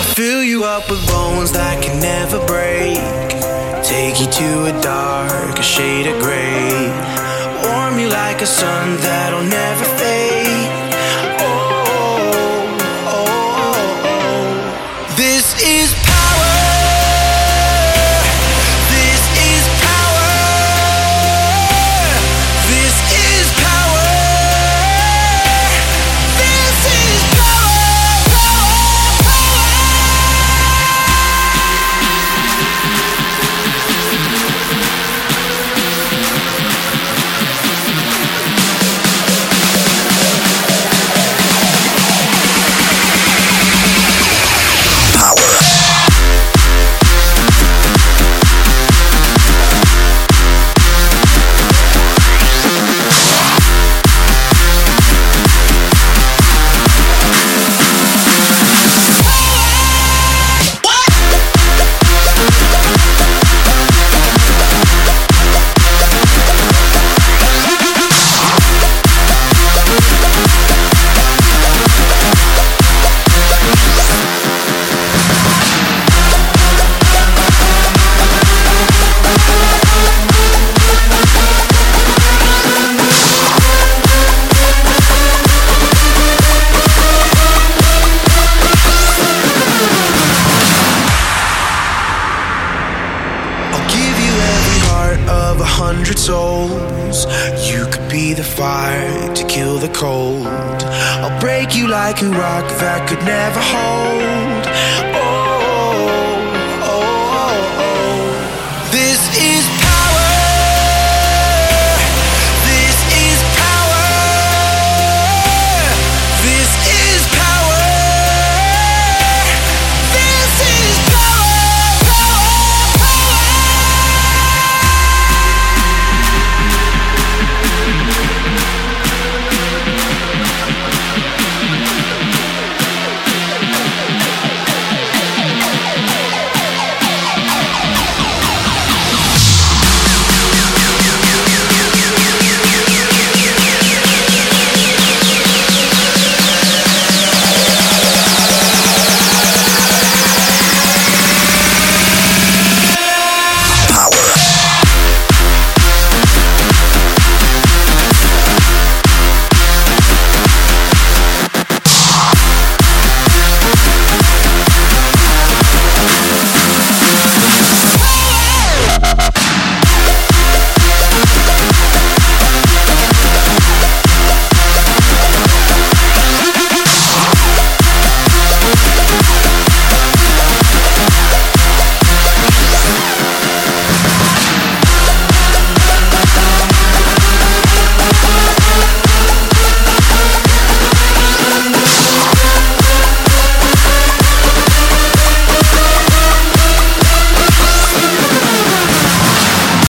I'll fill you up with bones that can never break. Take you to a dark, a shade of gray. Warm you like a sun that'll never of a hundred souls. You could be the fire to kill the cold. I'll break you like a rock that could never hold. Oh, oh, oh, oh. this is.